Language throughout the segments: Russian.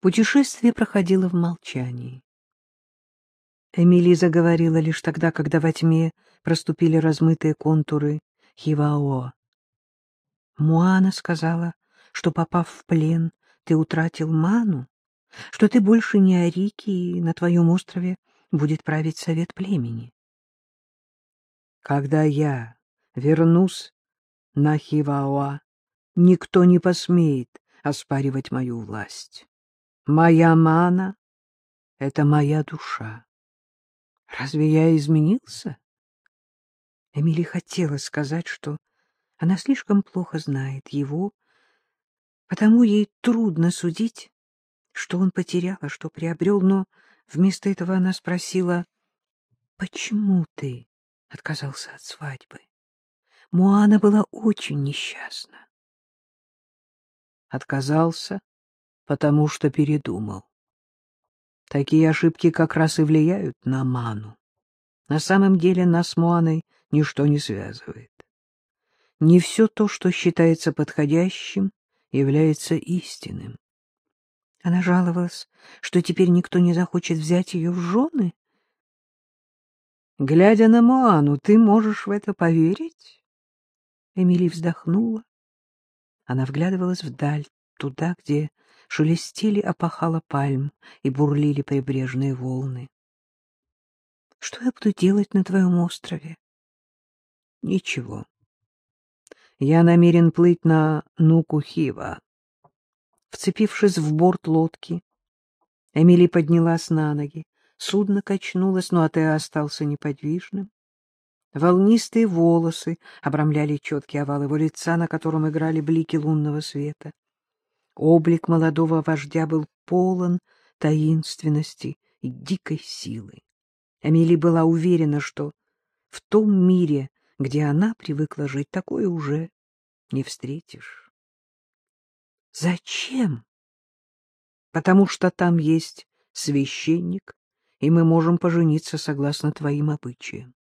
Путешествие проходило в молчании. Эмили заговорила лишь тогда, когда во тьме проступили размытые контуры Хивао. Муана сказала, что, попав в плен, ты утратил ману, что ты больше не Арики, и на твоем острове будет править совет племени. Когда я вернусь на Хиваоа, никто не посмеет оспаривать мою власть. Моя мана — это моя душа. Разве я изменился? Эмили хотела сказать, что она слишком плохо знает его, потому ей трудно судить, что он потерял, а что приобрел, но вместо этого она спросила, «Почему ты отказался от свадьбы?» Муана была очень несчастна. Отказался, потому что передумал. Такие ошибки как раз и влияют на ману. На самом деле нас с Муаной ничто не связывает. Не все то, что считается подходящим, является истинным. Она жаловалась, что теперь никто не захочет взять ее в жены. Глядя на Моану, ты можешь в это поверить? Эмили вздохнула. Она вглядывалась вдаль, туда, где шелестели опахала пальм и бурлили прибрежные волны. — Что я буду делать на твоем острове? — Ничего. Я намерен плыть на Нукухива. Вцепившись в борт лодки, Эмили поднялась на ноги. Судно качнулось, но Атеа остался неподвижным. Волнистые волосы обрамляли четкий овал его лица, на котором играли блики лунного света. Облик молодого вождя был полон таинственности и дикой силы. Эмили была уверена, что в том мире, где она привыкла жить, такое уже не встретишь. Зачем? Потому что там есть священник, и мы можем пожениться согласно твоим обычаям.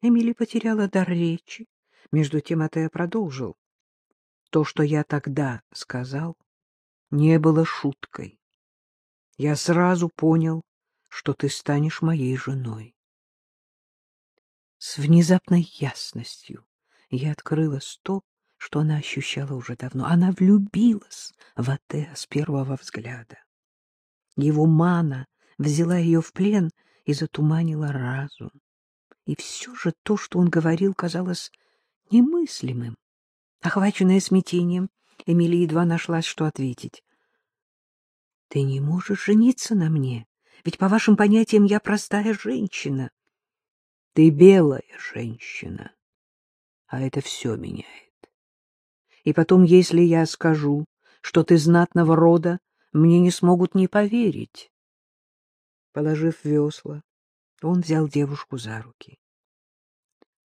Эмили потеряла дар речи. Между тем Атея продолжил. То, что я тогда сказал, не было шуткой. Я сразу понял, что ты станешь моей женой. С внезапной ясностью я открыла то, что она ощущала уже давно. Она влюбилась в Атеа с первого взгляда. Его мана взяла ее в плен и затуманила разум. И все же то, что он говорил, казалось немыслимым. Охваченная смятением, Эмилия едва нашлась, что ответить. — Ты не можешь жениться на мне, ведь, по вашим понятиям, я простая женщина. — Ты белая женщина, а это все меняет. И потом, если я скажу, что ты знатного рода, мне не смогут не поверить. Положив весла, он взял девушку за руки.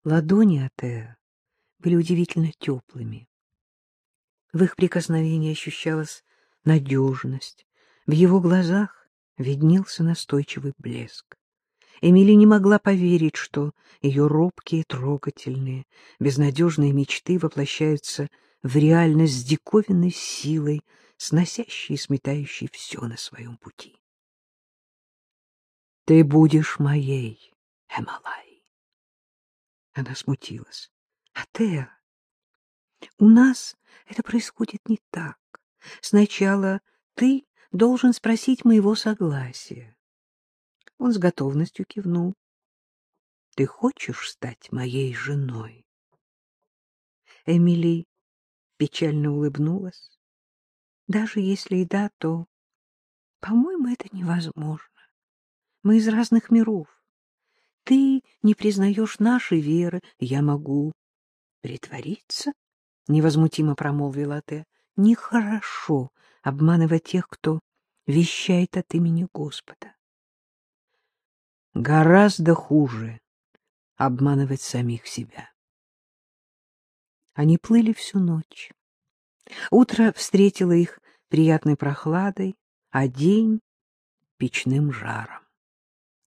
Ладони Атеа были удивительно теплыми. В их прикосновении ощущалась надежность, в его глазах виднелся настойчивый блеск. Эмили не могла поверить, что ее робкие, трогательные, безнадежные мечты воплощаются в реальность с диковинной силой, сносящей и сметающей все на своем пути. Ты будешь моей, Эмалай. Она смутилась. А Теа, у нас это происходит не так. Сначала ты должен спросить моего согласия. Он с готовностью кивнул. Ты хочешь стать моей женой? Эмили печально улыбнулась. Даже если и да, то, по-моему, это невозможно. Мы из разных миров. Ты не признаешь нашей веры, я могу притвориться, — невозмутимо промолвила ты. Нехорошо обманывать тех, кто вещает от имени Господа. Гораздо хуже обманывать самих себя. Они плыли всю ночь. Утро встретило их приятной прохладой, а день — печным жаром.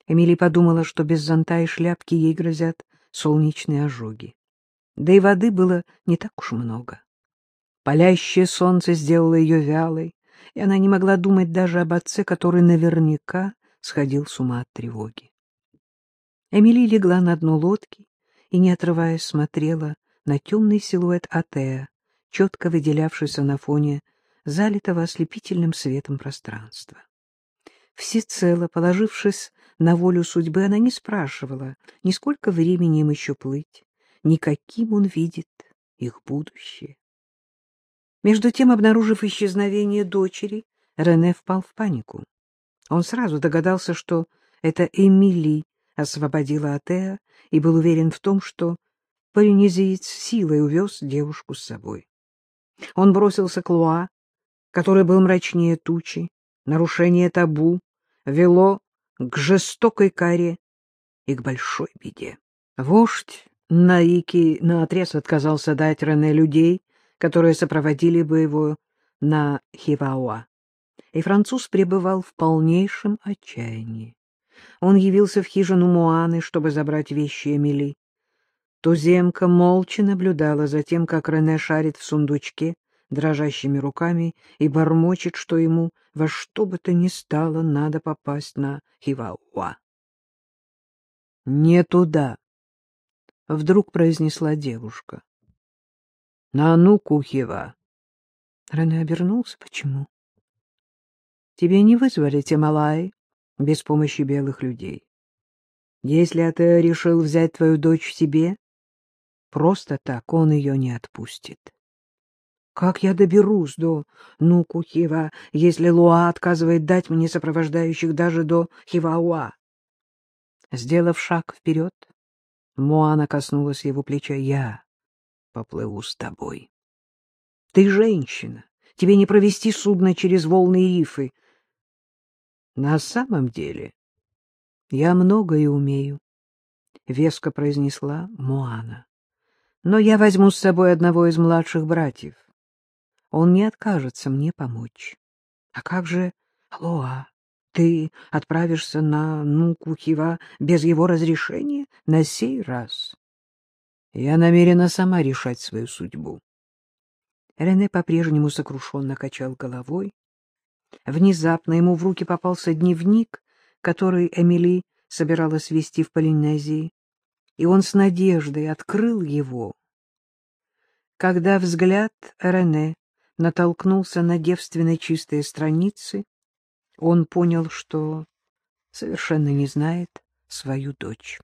Эмили подумала, что без зонта и шляпки ей грозят солнечные ожоги. Да и воды было не так уж много. Палящее солнце сделало ее вялой, и она не могла думать даже об отце, который наверняка сходил с ума от тревоги. Эмили легла на дно лодки и, не отрываясь, смотрела на темный силуэт Атеа, четко выделявшийся на фоне залитого ослепительным светом пространства. Всецело положившись на волю судьбы, она не спрашивала, ни сколько времени им еще плыть, ни каким он видит их будущее. Между тем, обнаружив исчезновение дочери, Рене впал в панику. Он сразу догадался, что это Эмили освободила Атеа и был уверен в том, что полинезиец силой увез девушку с собой. Он бросился к Луа, который был мрачнее тучи. Нарушение табу вело к жестокой каре и к большой беде. Вождь Наики наотрез отказался дать Рене людей, которые сопроводили бы его на Хивауа. И француз пребывал в полнейшем отчаянии. Он явился в хижину Муаны, чтобы забрать вещи Эмили. Туземка молча наблюдала за тем, как Рене шарит в сундучке дрожащими руками и бормочет, что ему во что бы то ни стало надо попасть на Хивауа. — Не туда, — вдруг произнесла девушка. — На Ануку Хива. Рене обернулся. — Почему? — Тебе не вызвали Темалай без помощи белых людей. Если ты решил взять твою дочь себе, Просто так он ее не отпустит. Как я доберусь до Нукухива, если Луа отказывает дать мне сопровождающих даже до Хивауа? Сделав шаг вперед, Моана коснулась его плеча. Я поплыву с тобой. Ты женщина, тебе не провести судно через волны и рифы. На самом деле я многое умею, — веско произнесла Моана но я возьму с собой одного из младших братьев. Он не откажется мне помочь. А как же Лоа? Ты отправишься на Нукухива без его разрешения на сей раз? Я намерена сама решать свою судьбу. Рене по-прежнему сокрушенно качал головой. Внезапно ему в руки попался дневник, который Эмили собиралась вести в Полинезии и он с надеждой открыл его. Когда взгляд Рене натолкнулся на девственно чистые страницы, он понял, что совершенно не знает свою дочь.